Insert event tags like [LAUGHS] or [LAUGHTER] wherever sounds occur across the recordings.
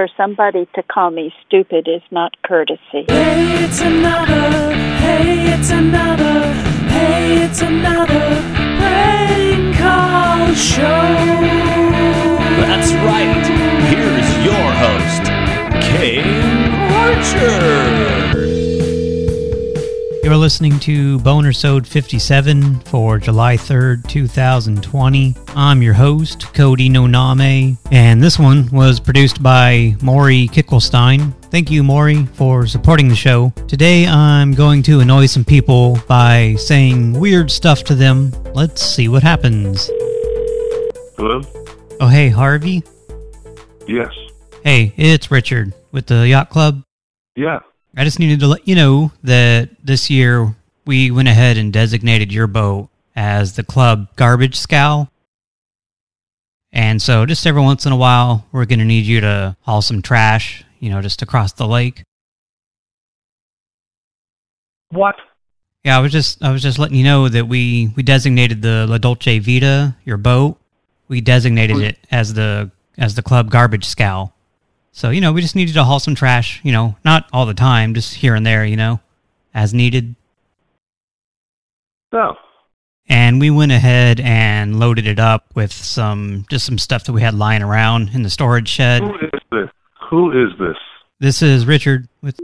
for somebody to call me stupid is not courtesy. Hey, it's another. Hey, it's another. Hey, it's another prank call show. That's right. Here's your host, Kane Archer. You're listening to Boner Sode 57 for July 3rd, 2020. I'm your host, Cody Noname, and this one was produced by Maury Kickelstein. Thank you, Maury, for supporting the show. Today I'm going to annoy some people by saying weird stuff to them. Let's see what happens. Hello? Oh, hey, Harvey. Yes. Hey, it's Richard with the Yacht Club. Yeah. I just needed to let you know that this year we went ahead and designated your boat as the club garbage scow. And so just every once in a while, we're going to need you to haul some trash, you know, just across the lake. What? Yeah, I was just I was just letting you know that we we designated the La Dolce Vita, your boat. We designated it as the as the club garbage scow. So, you know, we just needed to haul some trash, you know, not all the time, just here and there, you know, as needed. So. And we went ahead and loaded it up with some just some stuff that we had lying around in the storage shed. Who is this? Who is this? This is Richard with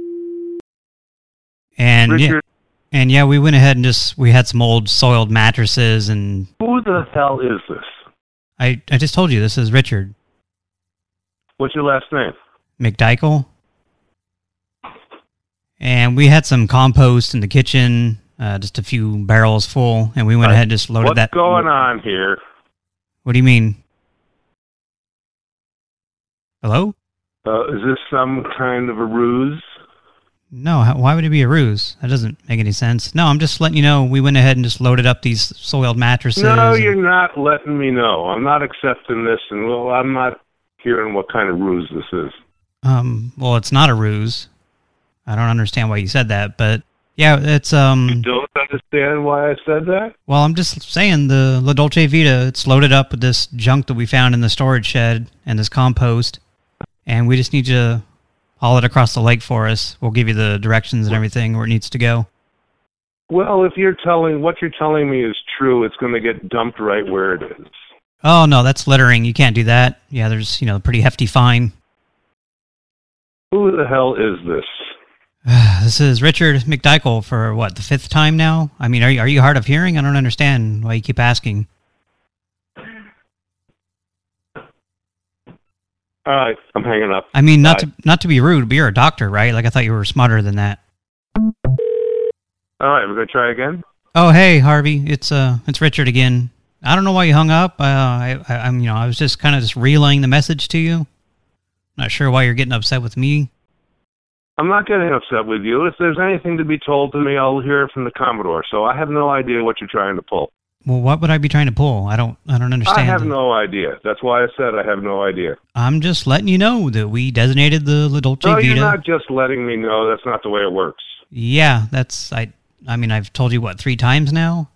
and yeah, and yeah, we went ahead and just we had some old soiled mattresses and who the hell is this? I I just told you this is Richard What's your last name? McDykel. And we had some compost in the kitchen, uh, just a few barrels full, and we went Right. ahead and just loaded What's that. going on here? What do you mean? Hello? Uh, is this some kind of a ruse? No, how, why would it be a ruse? That doesn't make any sense. No, I'm just letting you know we went ahead and just loaded up these soiled mattresses. No, you're not letting me know. I'm not accepting this, and well, I'm not hearing what kind of ruse this is. Um, well, it's not a ruse. I don't understand why you said that, but yeah, it's um. Don't understand why I said that? Well, I'm just saying the La Dolce Vita, it's loaded up with this junk that we found in the storage shed and this compost, and we just need you to haul it across the lake for us. We'll give you the directions and everything where it needs to go. Well, if you're telling what you're telling me is true, it's going to get dumped right where it is. Oh, no, that's littering. You can't do that. Yeah, there's, you know, a pretty hefty fine. Who the hell is this? [SIGHS] this is Richard McDykel for, what, the fifth time now? I mean, are you, are you hard of hearing? I don't understand why you keep asking. All right, I'm hanging up. I mean, not Bye. to not to be rude, but you're a doctor, right? Like, I thought you were smarter than that. All right, we're going to try again. Oh, hey, Harvey. It's uh, it's Richard again. I don't know why you hung up. Uh, I, I, I'm, you know, I was just kind of just relaying the message to you. Not sure why you're getting upset with me. I'm not getting upset with you. If there's anything to be told to me, I'll hear it from the Commodore. So I have no idea what you're trying to pull. Well, what would I be trying to pull? I don't, I don't understand. I have no idea. That's why I said I have no idea. I'm just letting you know that we designated the La Dolce No, Vita. you're not just letting me know. That's not the way it works. Yeah, that's I. I mean, I've told you what three times now.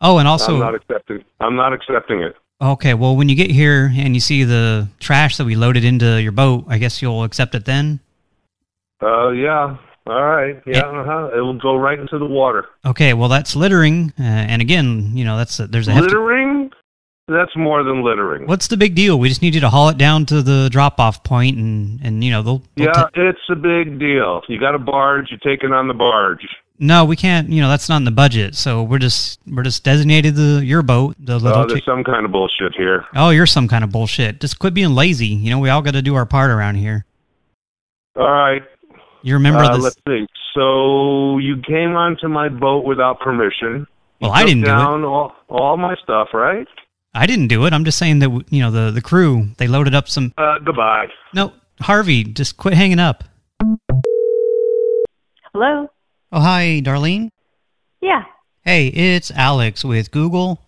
Oh, and also, I'm not accepting. I'm not accepting it. okay. Well, when you get here and you see the trash that we loaded into your boat, I guess you'll accept it then. Uh, yeah. All right. Yeah. Uh-huh. It will go right into the water. Okay. Well, that's littering, uh, and again, you know, that's a, there's a Littering? That's more than littering. What's the big deal? We just need you to haul it down to the drop-off point, and and you know they'll. they'll Yeah, it's a big deal. You got a barge. You're taking on the barge. No, we can't. You know that's not in the budget. So we're just we're just designated the your boat. The La Oh, Dolce- there's some kind of bullshit here. oh, you're some kind of bullshit. Just quit being lazy. You know we all got to do our part around here. All right. You remember Uh, this? let's see. So you came onto my boat without permission. You Well, I didn't do it. all, all my stuff, right? I didn't do it. I'm just saying that you know the the crew they loaded up some. Uh, goodbye. No, Harvey, just quit hanging up. Hello? Oh hi, Darlene. Yeah. Hey, it's Alex with Google.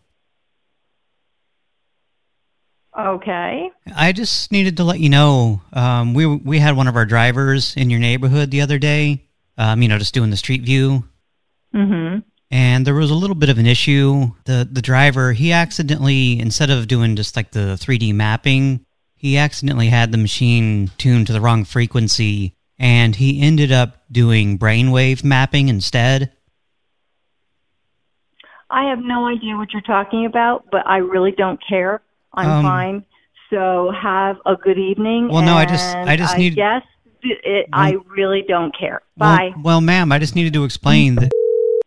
Okay. I just needed to let you know, um, we we had one of our drivers in your neighborhood the other day, um, you know, just doing the street view, Mm-hmm. and there was a little bit of an issue. The the driver, he accidentally, instead of doing just like the 3D mapping, he accidentally had the machine tuned to the wrong frequency, and he ended up doing brainwave mapping instead. I have no idea what you're talking about, but I really don't care. I'm Um, fine. So have a good evening. Well, no, I just- I just need- Yes, I really don't care. Well- Bye. Well, ma'am, I just needed to explain that.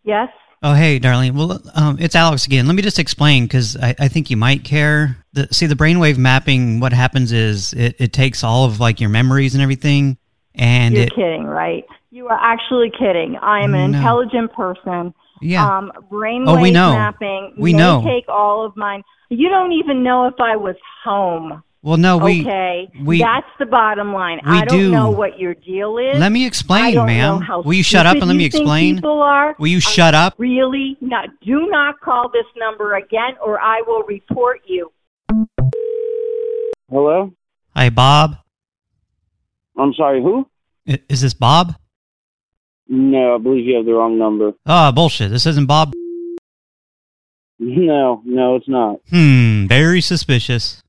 yes. Oh, hey, darling. Well, um, it's Alex again. Let me just explain because I, I think you might care. The, see, the brainwave mapping, what happens is it, it takes all of like your memories and everything, and You're it kidding, right? You are actually kidding. I am an No. intelligent person. yeah. Um, brainwave Oh, we know. mapping We may know. take all of mine. You don't even know if I was home. well, no, we okay, we- that's the bottom line. we I don't do. know what your deal is. let me I explain, don't know ma'am. how Will you shut up and let me explain? People are. Will you I shut up? Really? Not. Do not call this number again, or I will report you. Hello? Hi, Bob. I'm sorry, who? Is this Bob? No, I believe you have the wrong number. Oh, bullshit. This isn't Bob. No, no, it's not. Hmm, very suspicious.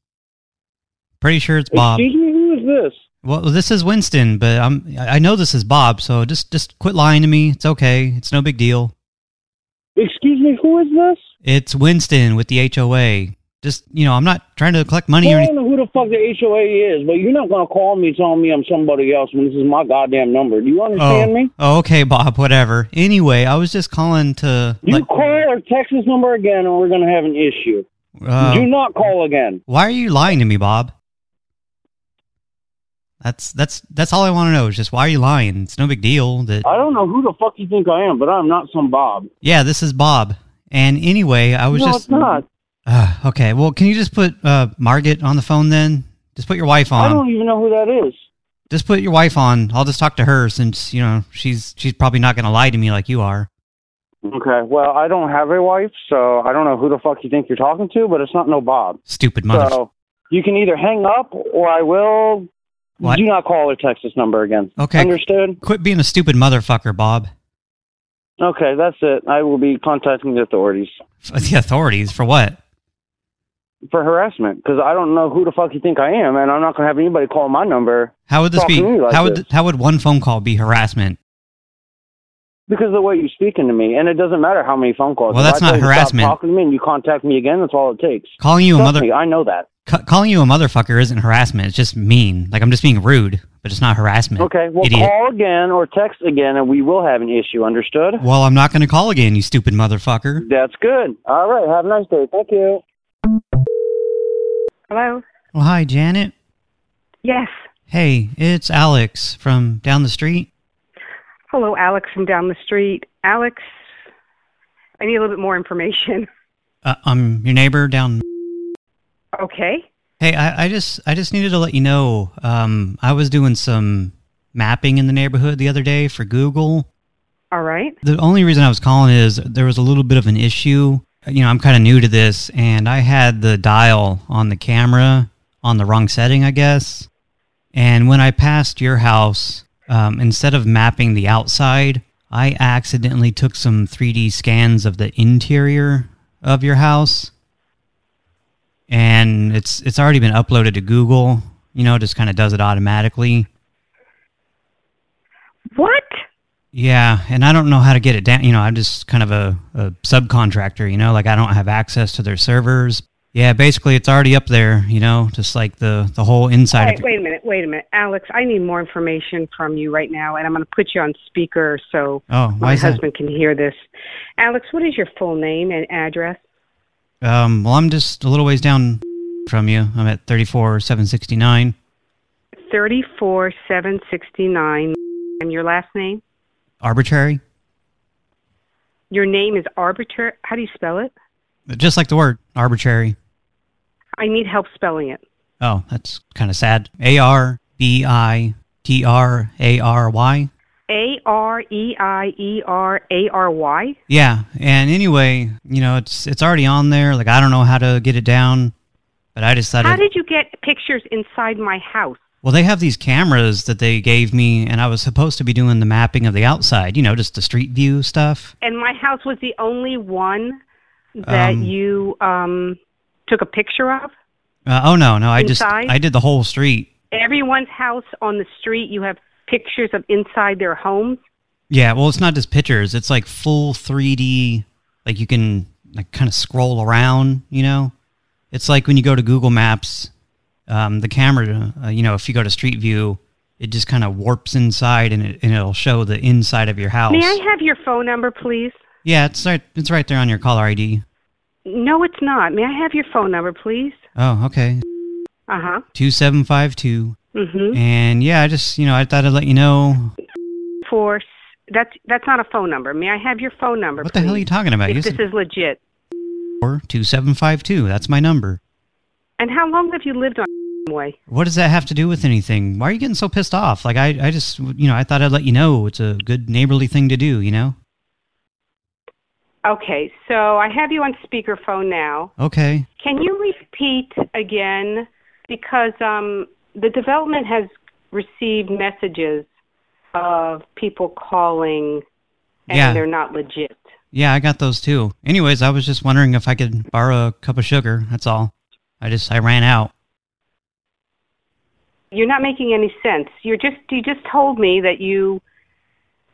Pretty sure it's Bob. Excuse me, who is this? Well, this is Winston, but I'm I know this is Bob, so just just quit lying to me. It's okay. It's no big deal. Excuse me, who is this? It's Winston with the HOA. Just, you know, I'm not trying to collect money or I don't know who the fuck the HOA is, but you're not gonna call me telling me I'm somebody else when this is my goddamn number. Do you understand me? Oh, okay, Bob, whatever. Anyway, I was just calling to You like, call or text this number again, and we're gonna have an issue. uh, Do not call again. why are you lying to me, Bob? That's that's that's all I want to know is just why are you lying? It's no big deal that I don't know who the fuck you think I am, but I'm not some Bob. Yeah, this is Bob. And anyway, I was no, just it's not. Uh, okay, well, can you just put uh, Margaret on the phone then? Just put your wife on. I don't even know who that is. Just put your wife on. I'll just talk to her since you know she's she's probably not going to lie to me like you are. Okay, well, I don't have a wife, so I don't know who the fuck you think you're talking to, but it's not no Bob. Stupid mother. So you can either hang up or I will. What? Do not call or text this number again. Okay. Understood? Quit being a stupid motherfucker, Bob. Okay, that's it. I will be contacting the authorities [LAUGHS] The authorities for what? For harassment because I don't know who the fuck you think I am, and I'm not going to have anybody call my number How would this be? like how would this. how would one phone call be harassment? because of the way you're speaking to me. And it doesn't matter how many phone calls. Well, that's not harassment. talking to me and you contact me again, that's all it takes. Calling you a Trust mother me, I know that. ca- calling you a motherfucker isn't harassment. It's just mean. Like I'm just being rude, but it's not harassment. Okay, well, idiot. call again or text again, and we will have an issue. Understood? Well, I'm not going to call again, you stupid motherfucker. That's good. All right. Have a nice day. Thank you. Hello? Well, hi, Janet. Yes. Hey, it's Alex from down the street. Hello, Alex from down the street. Alex, I need a little bit more information. Uh, I'm your neighbor down. Okay. Hey, I, I just I just needed to let you know. Um, I was doing some mapping in the neighborhood the other day for Google. All right. The only reason I was calling is there was a little bit of an issue. You know, I'm kind of new to this, and I had the dial on the camera on the wrong setting, I guess. And when I passed your house, um, instead of mapping the outside, I accidentally took some 3D scans of the interior of your house. And it's it's already been uploaded to Google. You know, just kind of does it automatically. What? Yeah, and I don't know how to get it down. You know, I'm just kind of a, a subcontractor, you know, like I don't have access to their servers. Yeah, basically it's already up there, you know, just like the, the whole inside right, wait a minute. Wait a minute. Alex, I need more information from you right now, and I'm going to put you on speaker so Oh, my is that? husband can hear this. Alex, what is your full name and address? Um, well, I'm just a little ways down from you. I'm at 34769. 34769. And your last name? Arbitrary? Your name is Arbiter. How do you spell it? Just like the word, arbitrary. I need help spelling it. Oh, that's kind of sad. A-R-B-I-T-R-A-R-Y. A R E I E R A R Y. Yeah, and anyway, you know, it's it's already on there. Like, I don't know how to get it down, but I decided... How did you get pictures inside my house? Well, they have these cameras that they gave me, and I was supposed to be doing the mapping of the outside, you know, just the street view stuff. And my house was the only one that Um, you um, took a picture of. Uh, oh no, no, I just I did the whole street. Everyone's house on the street, you have pictures of inside their homes. Yeah, well, it's not just pictures. It's like full 3D. Like you can like kind of scroll around. You know, it's like when you go to Google Maps, um, the camera. Uh, you know, if you go to Street View, it just kind of warps inside and it and it'll show the inside of your house. May I have your phone number, please? Yeah, it's right. It's right there on your caller ID. No, it's not. May I have your phone number, please? Oh, okay. Uh huh. Two seven five two. Mm-hmm. And yeah, I just you know I thought I'd let you know. For that's that's not a phone number. May I have your phone number? What the hell are you talking about? If You this said is legit. four two seven five two. That's my number. And how long have you lived on way? What does that have to do with anything? Why are you getting so pissed off? Like I, I just, you know, I thought I'd let you know. It's a good neighborly thing to do, you know? Okay, so I have you on speakerphone now. Okay. Can you repeat again? Because um, the development has received messages of people calling and Yeah. they're not legit. Yeah, I got those too. Anyways, I was just wondering if I could borrow a cup of sugar. That's all. I just, I ran out. You're not making any sense. You're just you just told me that you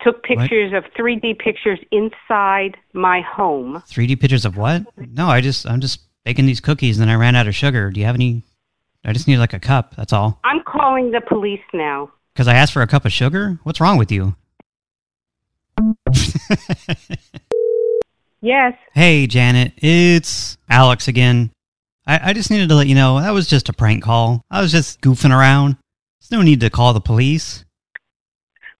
took pictures of 3D pictures inside my home. 3D pictures of what? No, I just, I'm just baking these cookies and I ran out of sugar. Do you have any? I just need like a cup. That's all. I'm calling the police now. Because I asked for a cup of sugar? What's wrong with you? [LAUGHS] Yes. Hey, Janet, it's Alex again. I, I just needed to let you know that was just a prank call. I was just goofing around. There's no need to call the police.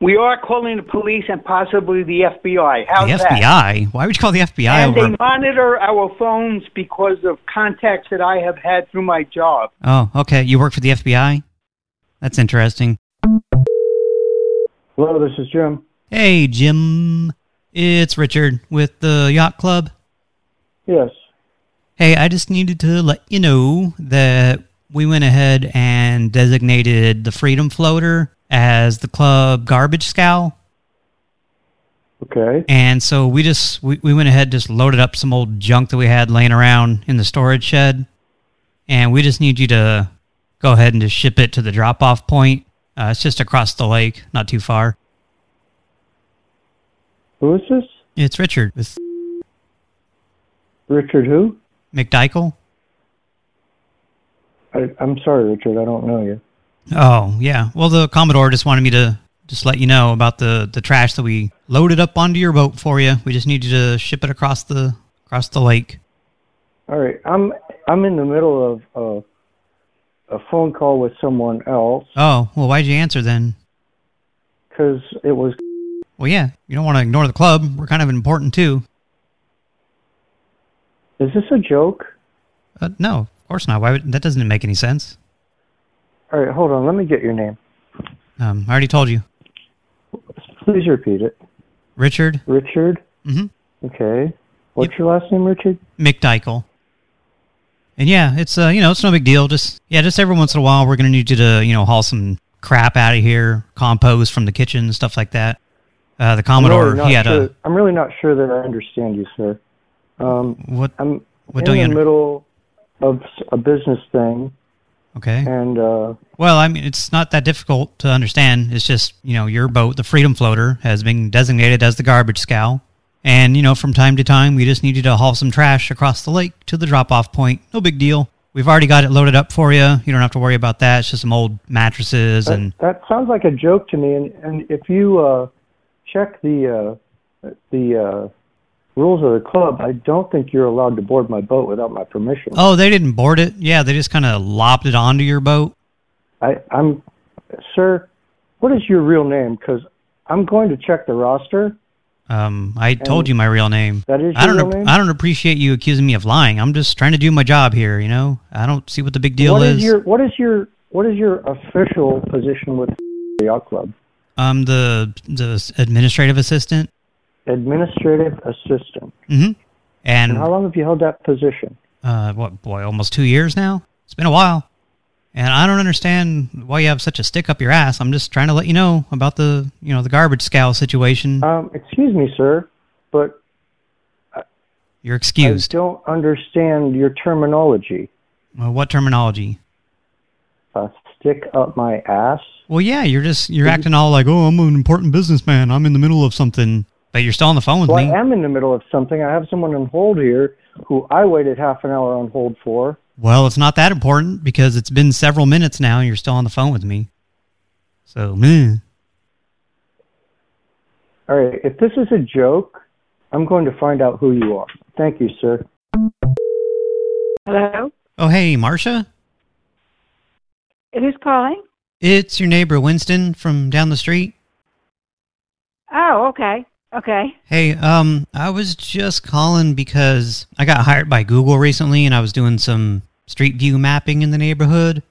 We are calling the police and possibly the FBI. How's the that? FBI? Why would you call the FBI and over? they monitor our phones because of contacts that I have had through my job. Oh, okay. You work for the FBI? That's interesting. Hello, this is Jim. Hey, Jim. It's Richard with the Yacht Club. Yes. Hey, I just needed to let you know that we went ahead and designated the Freedom Floater as the club garbage scow. Okay. And so we just we, we went ahead just loaded up some old junk that we had laying around in the storage shed. And we just need you to go ahead and just ship it to the drop-off point. Uh, it's just across the lake, not too far. Who is this? It's Richard with Richard who? McDykel. I, I'm sorry, Richard. I don't know you. Oh, yeah. Well, the Commodore just wanted me to just let you know about the, the trash that we loaded up onto your boat for you. We just need you to ship it across the across the lake. All right. I'm I'm in the middle of uh, a phone call with someone else Oh, well, why'd you answer then? because it was. Well, yeah, you don't want to ignore the club. We're kind of important, too. Is this a joke? Uh, no, of course not. Why would, that doesn't make any sense. All right, hold on. Let me get your name. Um, I already told you. Please repeat it. Richard Richard. Mm-hmm. Okay. What's your last name, Richard? McDykel. And yeah, it's, uh, you know, it's no big deal. Just, yeah, just every once in a while, we're going to need you to, you know, haul some crap out of here, compost from the kitchen, stuff like that. Uh, the Commodore, really he had sure. a I'm really not sure that I understand you, sir. Um, what, I'm what in the under- middle of a business thing, okay. and uh, Well, I mean, it's not that difficult to understand. It's just, you know, your boat, the Freedom Floater, has been designated as the garbage scow. And, you know, from time to time, we just need you to haul some trash across the lake to the drop-off point. No big deal. We've already got it loaded up for you. You don't have to worry about that. It's just some old mattresses that, and... that sounds like a joke to me. And, and if you uh, check the uh, the uh, rules of the club, I don't think you're allowed to board my boat without my permission. Oh, they didn't board it? Yeah, they just kind of lopped it onto your boat. I, I'm, sir. What is your real name? Because I'm going to check the roster. Um, I told you my real name. that is I don't. name? I don't appreciate you accusing me of lying. I'm just trying to do my job here. You know, I don't see what the big deal What is. is your What is your What is your official position with the yacht club? I'm the the administrative assistant. Administrative assistant. Mm-hmm. And And how long have you held that position? uh, what boy, almost two years now. It's been a while, and I don't understand why you have such a stick up your ass. I'm just trying to let you know about the you know the garbage scow situation. Um, excuse me, sir, but You're excused. I don't understand your terminology. Well, what terminology? Uh, stick up my ass. Well, yeah, you're just you're acting all like, oh, I'm an important businessman. I'm in the middle of something, but you're still on the phone with Well, me. I am in the middle of something. I have someone on hold here who I waited half an hour on hold for. Well, it's not that important because it's been several minutes now and you're still on the phone with me. So, meh. All right, if this is a joke, I'm going to find out who you are. Thank you, sir. Hello? Oh, hey, Marcia? It is calling? It's your neighbor Winston from down the street. Oh, okay. Okay. Hey, um, I was just calling because I got hired by Google recently and I was doing some street view mapping in the neighborhood.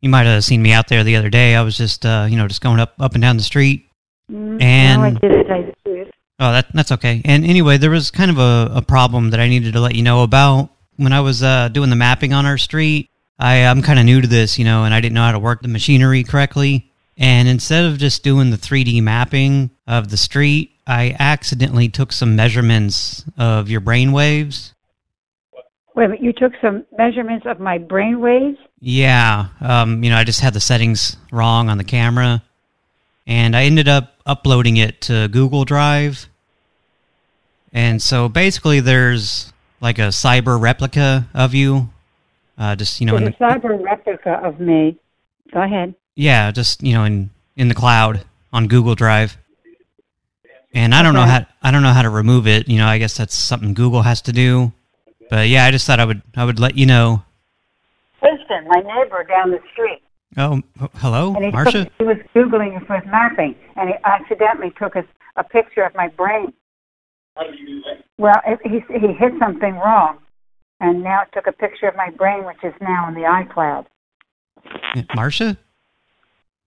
You might have seen me out there the other day. I was just, uh, you know, just going up, up and down the street. Mm, And- I didn't tell you the. Oh, that that's okay. And anyway, there was kind of a, a problem that I needed to let you know about. When I was uh, doing the mapping on our street, I, I'm kind of new to this, you know, and I didn't know how to work the machinery correctly. And instead of just doing the 3D mapping of the street, I accidentally took some measurements of your brain waves. Wait a minute, you took some measurements of my brain waves? Yeah, um, you know, I just had the settings wrong on the camera, and I ended up uploading it to Google Drive. And so basically, there's like a cyber replica of you, uh, just you know, in the, cyber replica of me. Go ahead. Yeah, just you know, in in the cloud on Google Drive. And I don't know how I don't know how to remove it. You know, I guess that's something Google has to do. But yeah, I just thought I would I would let you know. Winston, my neighbor down the street. Oh, hello, And he, Marcia. took, he was Googling for his mapping, and he accidentally took a, a picture of my brain. Well, it, he, he hit something wrong, and now it took a picture of my brain, which is now in the iCloud. Eh, Marcia.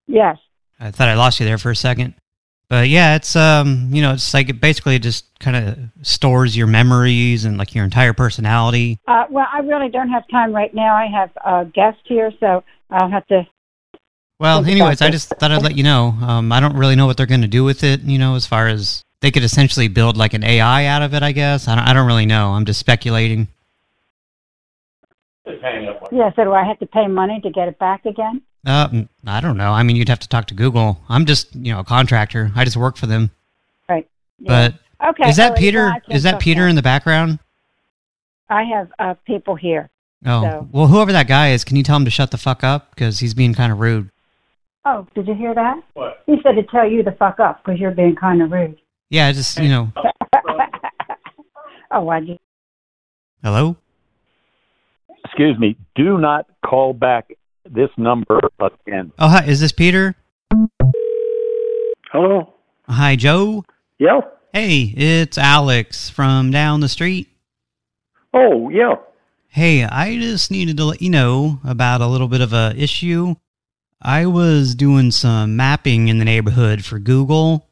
Yes. I thought I lost you there for a second. But yeah, it's um, you know, it's like it basically just kind of stores your memories and like your entire personality. Uh, well, I really don't have time right now. I have a guest here, so I'll have to. Well, anyways, I just thought I'd let you know. Um, I don't really know what they're going to do with it. You know, as far as they could essentially build like an AI out of it. I guess I don't. I don't really know. I'm just speculating. Yeah, so do I have to pay money to get it back again? Uh, mm, I don't know. I mean, you'd have to talk to Google. I'm just you know a contractor. I just work for them. Right. Yeah. But Okay. is that all right, Peter? well, Is that Peter now. in the background? I have uh, people here. Oh, So- well, whoever that guy is, can you tell him to shut the fuck up because he's being kind of rude. Oh, did you hear that? What? He said to tell you to fuck up because you're being kind of rude. Yeah, just you know. [LAUGHS] oh, why'd you? Hello. Excuse me. Do not call back this number again. Oh, hi. Is this Peter? Hello. Hi, Joe. Yeah. Hey, it's Alex from down the street. Oh, yeah. Hey, I just needed to let you know about a little bit of a issue. I was doing some mapping in the neighborhood for Google.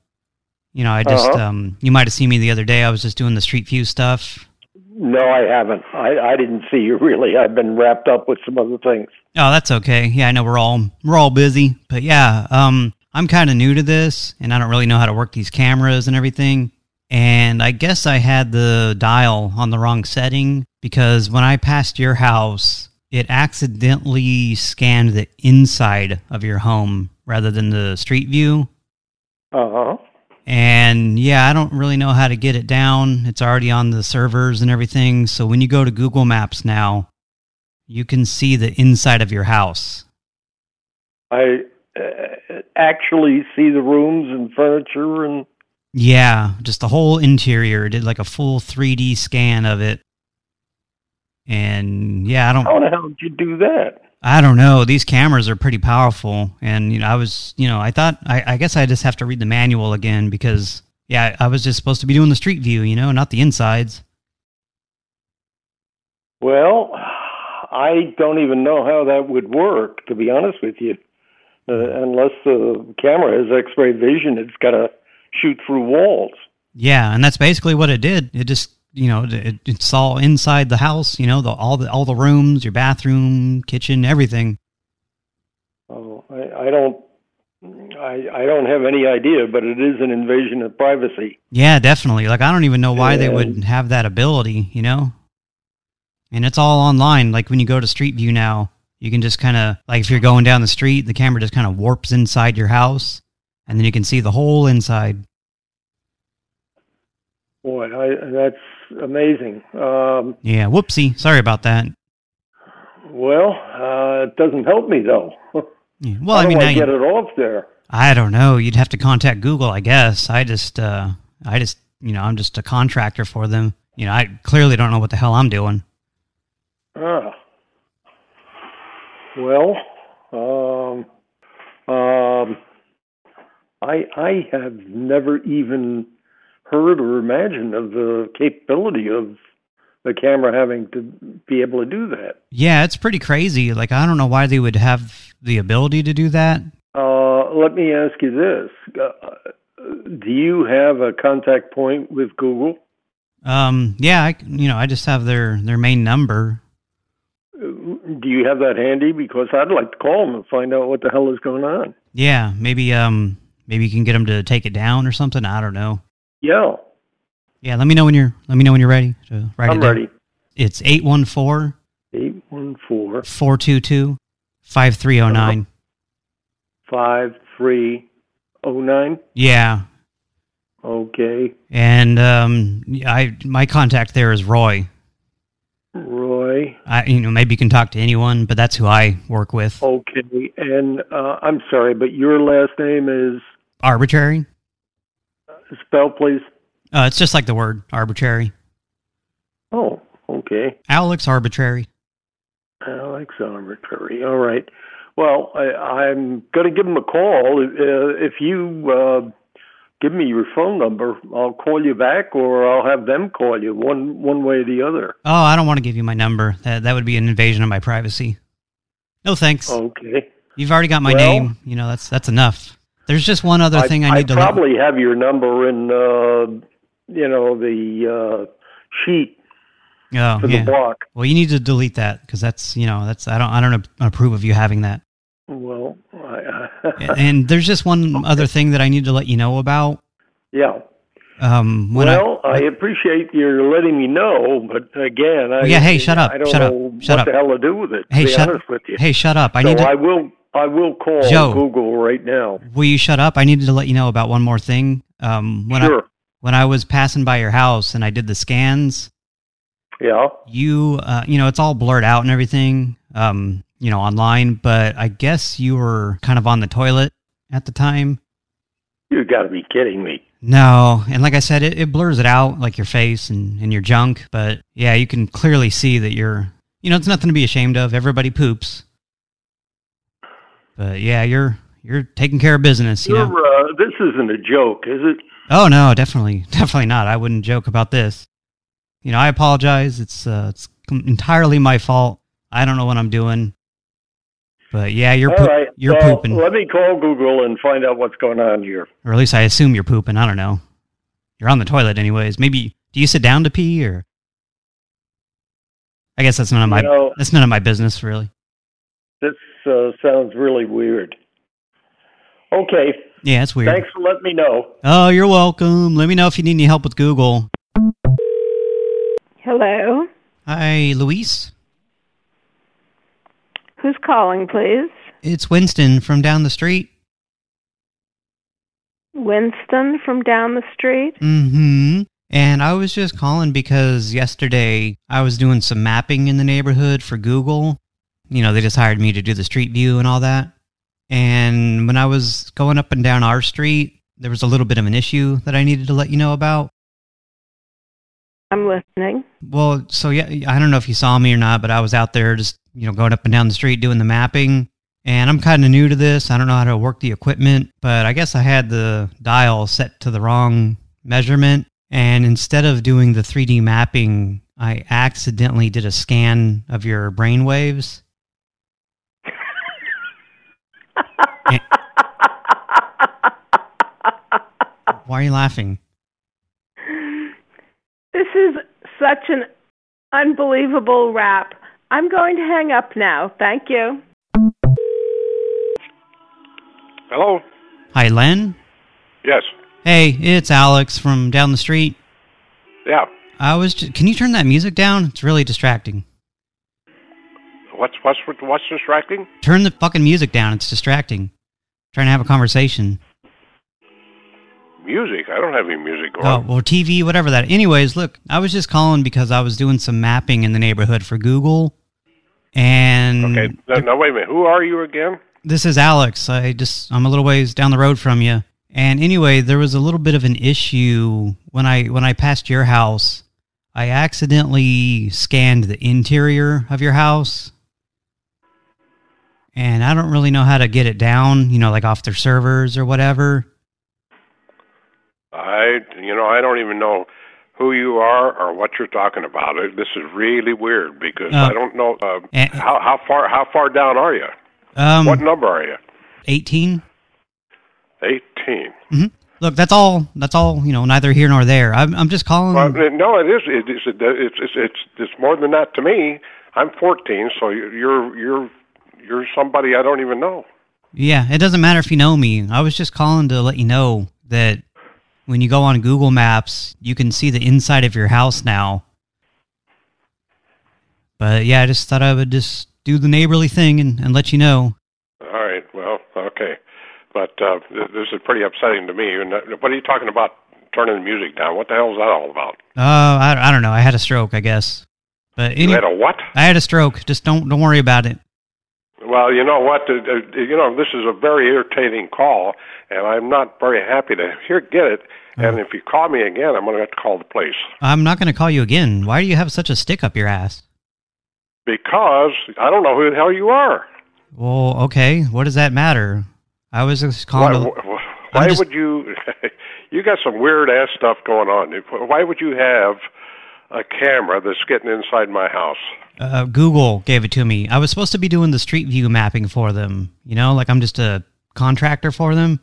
You know, I just, Uh-huh. um, you might have seen me the other day. I was just doing the Street View stuff. No, I haven't. I, I didn't see you [LAUGHS] really. I've been wrapped up with some other things. Oh, that's okay. Yeah, I know we're all we're all busy, but yeah, um, I'm kind of new to this, and I don't really know how to work these cameras and everything. And I guess I had the dial on the wrong setting because when I passed your house, it accidentally scanned the inside of your home rather than the street view. Uh huh. And yeah, I don't really know how to get it down. It's already on the servers and everything. So when you go to Google Maps now, you can see the inside of your house. I uh, actually see the rooms and furniture and. Yeah, just the whole interior. It did like a full 3D scan of it. And yeah, I don't How the hell did you do that? I don't know. These cameras are pretty powerful and you know, I was, you know, I thought I, I guess I just have to read the manual again because yeah, I was just supposed to be doing the street view, you know, not the insides. Well, I don't even know how that would work, to be honest with you. Uh, unless the camera has X-ray vision, it's got to shoot through walls. Yeah, and that's basically what it did. It just, you know, it, it saw inside the house, you know, the all the all the rooms, your bathroom, kitchen, everything. Oh, I, I don't. I, I don't have any idea, but it is an invasion of privacy. Yeah, definitely. Like I don't even know why they would have that ability, you know? And it's all online. Like when you go to Street View now, you can just kind of, like if you're going down the street, the camera just kind of warps inside your house and then you can see the whole inside. Boy, I, that's amazing. Um, Yeah, whoopsie. Sorry about that. well, uh, it doesn't help me though. [LAUGHS] Yeah. Well, How I mean, I you- get it off there? I don't know. You'd have to contact Google, I guess. I just, uh, I just, you know, I'm just a contractor for them. You know, I clearly don't know what the hell I'm doing. Ah. Well, um, um, I I have never even heard or imagined of the capability of the camera having to be able to do that. Yeah, it's pretty crazy. Like, I don't know why they would have the ability to do that. Uh, let me ask you this: uh, Do you have a contact point with Google? Um, yeah, I, you know, I just have their their main number. Do you have that handy? Because I'd like to call them and find out what the hell is going on. Yeah, maybe um, maybe you can get them to take it down or something. I don't know. Yeah, Yeah, let me know when you're let me know when you're ready to write I'm it down. ready. It's 814 Eight one four 422 5309. five three oh nine. Yeah. Okay, And um I my contact there is Roy. Roy. I you know, maybe you can talk to anyone, but that's who I work with. Okay, and uh, I'm sorry, but your last name is Arbitrary? Spell, please. Uh it's just like the word arbitrary. Oh, okay. Alex Arbitrary. Alex Arbitrary. All right. Well, I, I'm going to give him a call. Uh, if you uh, give me your phone number, I'll call you back, or I'll have them call you. One one way or the other. Oh, I don't want to give you my number. That that would be an invasion of my privacy. No thanks. Okay. You've already got my Well- name. You know, that's that's enough. There's just one other thing I need to let- probably have your number in, uh, you know, the uh, sheet Oh, for yeah. the block. Well, you need to delete that because that's you know that's I don't I don't approve of you having that. Well, I, and there's just one [LAUGHS] other thing that I need to let you know about. yeah. Um, when well, I, appreciate your letting me know, but again, I Well, yeah, hey, shut up, I don't shut up, shut what up. the hell to do with it. Hey shut honest with you. hey shut up! I so need to. I will. I will call Joe. Google right now. Will you shut up? I needed to let you know about one more thing. Um, when Sure. I when I was passing by your house and I did the scans, Yeah. you uh, you know it's all blurred out and everything, um, you know online. But I guess you were kind of on the toilet at the time. You got to be kidding me. No, and like I said, it, it blurs it out, like your face and, and your junk. But yeah, you can clearly see that you're, you know, it's nothing to be ashamed of. Everybody poops. But yeah, you're you're taking care of business, you uh, this isn't a joke, is it? Oh no, definitely, [LAUGHS] definitely not. I wouldn't joke about this. You know, I apologize. It's uh, it's entirely my fault. I don't know what I'm doing. But yeah, you're poop- right. you're well, pooping, Let me call Google and find out what's going on here. or at least I assume you're pooping. I don't know. You're on the toilet anyways. Maybe do you sit down to pee or? I guess that's none of my You know- that's none of my business really. This uh, sounds really weird. Okay. Yeah, it's weird. Thanks for letting me know. Oh, you're welcome. Let me know if you need any help with Google. Hello. Hi, Luis. Who's calling, please? It's Winston from down the street. Winston from down the street. Mm-hmm. And I was just calling because yesterday I was doing some mapping in the neighborhood for Google. You know, they just hired me to do the street view and all that. And when I was going up and down our street, there was a little bit of an issue that I needed to let you know about. I'm listening. Well, so yeah, I don't know if you saw me or not, but I was out there just, you know, going up and down the street doing the mapping. And I'm kind of new to this. I don't know how to work the equipment, but I guess I had the dial set to the wrong measurement. And instead of doing the 3D mapping, I accidentally did a scan of your brain waves. [LAUGHS] Why are you laughing? This is such an unbelievable rap. I'm going to hang up now. Thank you. Hello? Hi, Len. Yes. Hey, it's Alex from down the street. Yeah. I was. Just, can you turn that music down? It's really distracting. What's what's what's distracting? Turn the fucking music down. It's distracting. trying to have a conversation. Music. I don't have any music going. Oh, well, TV, whatever that. Anyways, look, I was just calling because I was doing some mapping in the neighborhood for Google. And Okay. Now, now wait a minute. Who are you again? this is Alex. I just I'm a little ways down the road from you. And anyway, there was a little bit of an issue when I when I passed your house. I accidentally scanned the interior of your house. And I don't really know how to get it down, you know, like off their servers or whatever. I you know I don't even know who you are or what you're talking about. It- This is really weird because Uh, I don't know uh, eh, how how far how far down are you? Um what number are you? 18 Eighteen. hmm Look, that's all. That's all. You know, neither here nor there. I'm, I'm just calling. Well, no, it is. It is. It's it's it's it's more than that to me. I'm 14, so you're you're you're somebody I don't even know. yeah, it doesn't matter if you know me. I was just calling to let you know that when you go on Google Maps, you can see the inside of your house now. But yeah, I just thought I would just do the neighborly thing and, and let you know. All right. Well, okay, but uh, th- this is pretty upsetting to me. And uh, what are you talking about? Turning the music down? What the hell is that all about? Uh, I, I don't know. I had a stroke, I guess. But You any- had a what? I had a stroke. Just don't don't worry about it. Well, you know what? Uh, uh, you know this is a very irritating call, and I'm not very happy to hear get it. And if you call me again, I'm going to have to call the police I'm not going to call you again. Why do you have such a stick up your ass? because I don't know who the hell you are. Well, okay. What does that matter? I was just calling. Why, why just- would you? [LAUGHS] you got some weird ass stuff going on. Why would you have a camera that's getting inside my house? Uh, Google gave it to me. I was supposed to be doing the street view mapping for them. You know, like I'm just a contractor for them.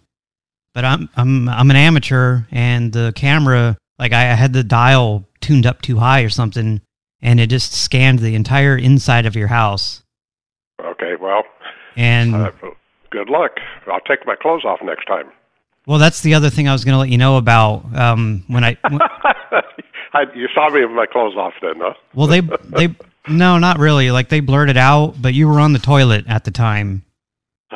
But I'm I'm I'm an amateur, and the camera, like I, I had the dial tuned up too high or something, and it just scanned the entire inside of your house. Okay, well, And uh, good luck. I'll take my clothes off next time. well, that's the other thing I was going to let you know about. Um, when I when- [LAUGHS] I, you saw me with my clothes off then, huh? well they they [LAUGHS] no not really like they blurted out, but you were on the toilet at the time. [LAUGHS]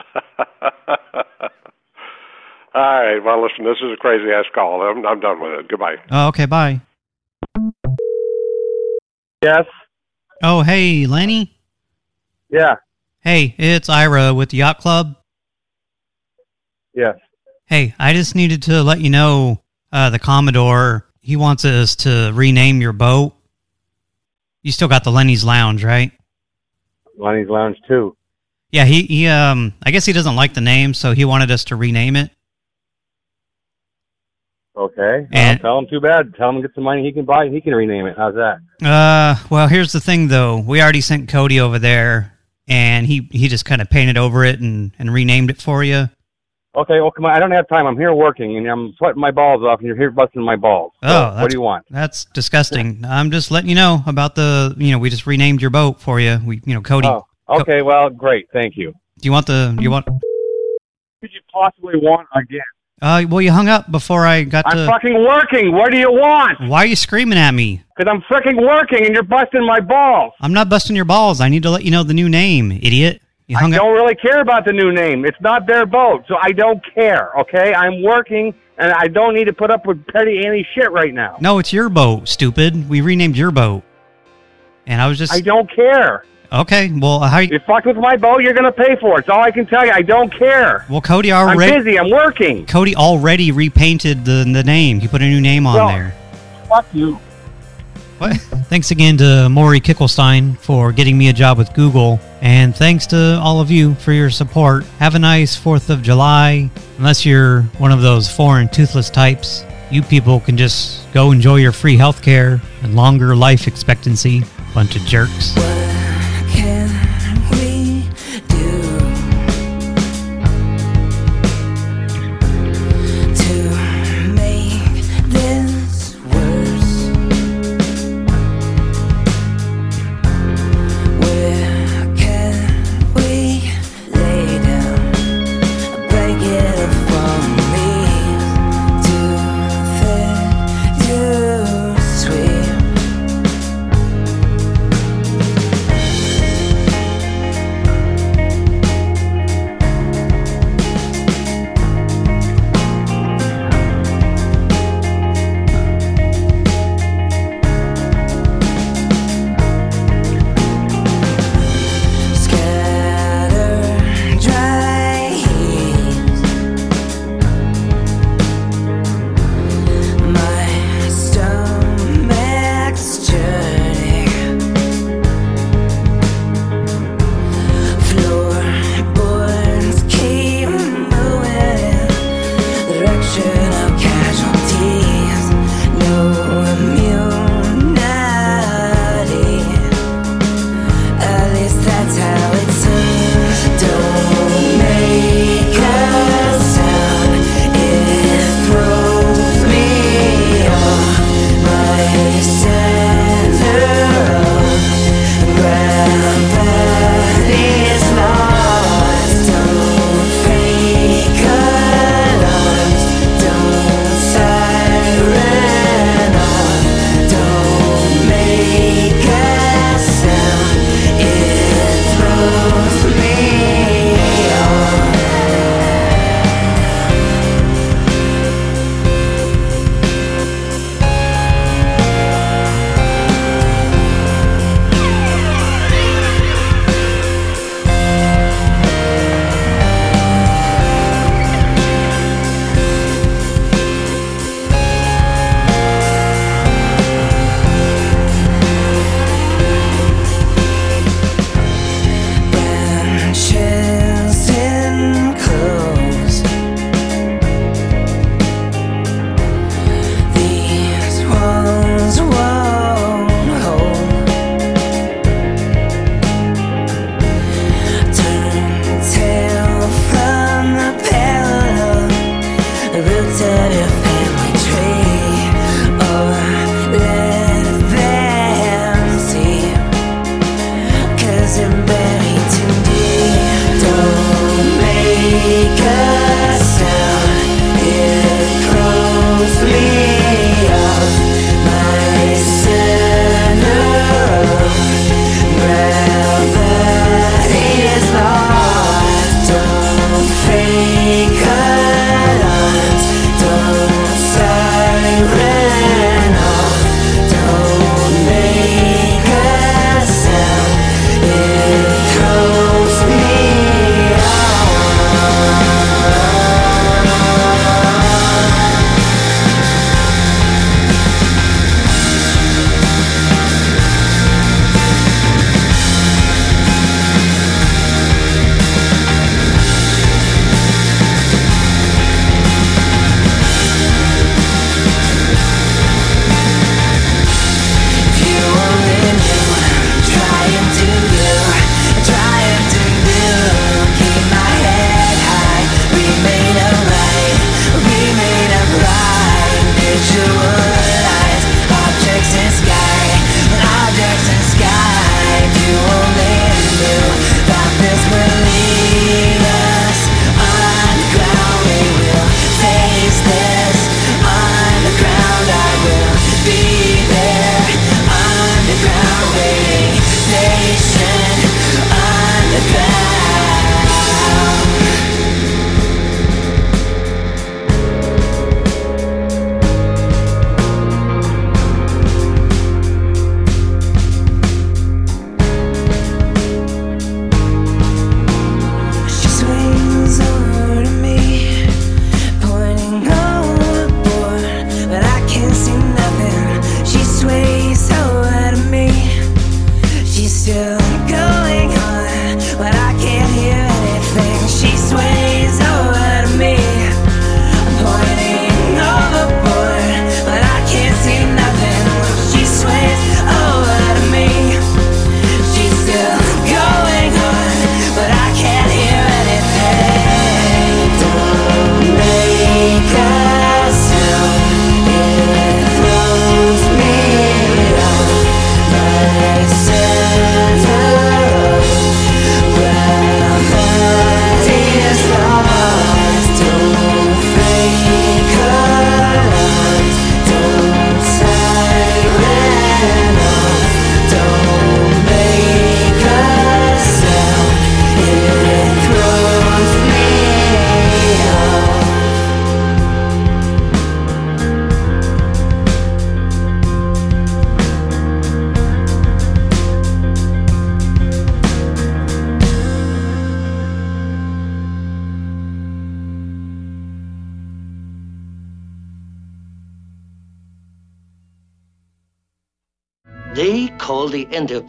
All right. Well, listen, this is a crazy ass call. I'm, I'm done with it. Goodbye. Oh, okay, bye. Yes. Oh, hey, Lenny. Yeah. Hey, it's Ira with the Yacht Club. Yes. Hey, I just needed to let you know uh, the Commodore, he wants us to rename your boat. You still got the Lenny's Lounge, right? Lenny's Lounge too. Yeah, he, he um I guess he doesn't like the name, so he wanted us to rename it. Okay. And- tell him too bad. Tell him to get some money he can buy. He can rename it. How's that? Uh, well, here's the thing though. We already sent Cody over there and he he just kind of painted over it and and renamed it for you. Okay. Well, come on. I don't have time. I'm here working, and I'm sweating my balls off, and you're here busting my balls. So, Oh, what do you want? That's disgusting. I'm just letting you know about the, you know, we just renamed your boat for you. We, you know, Cody. Oh, okay. Well, great. Thank you. Do you want the, you want, Could you possibly want again? uh, well, you hung up before I got I'm to, fucking working. What do you want? why are you screaming at me? Because I'm freaking working, and you're busting my balls. I'm not busting your balls. I need to let you know the new name, idiot. You I don't really care about the new name. It's not their boat, so I don't care. Okay, I'm working, and I don't need to put up with petty any shit right now. No, it's your boat, stupid. We renamed your boat. And I was just, I don't care. okay, well, how you, You fucked with my boat, you're gonna pay for it. It's all I can tell you. I don't care. well, Cody already... I'm busy. I'm working. Cody already repainted the, the name. He put a new name on Well- there. Fuck you. What? Thanks again to Maury Kickelstein for getting me a job with Google. And thanks to all of you for your support. Have a nice 4th of July. Unless you're one of those foreign toothless types, you people can just go enjoy your free health care and longer life expectancy. Bunch of jerks.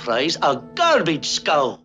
Enterprise a garbage scow.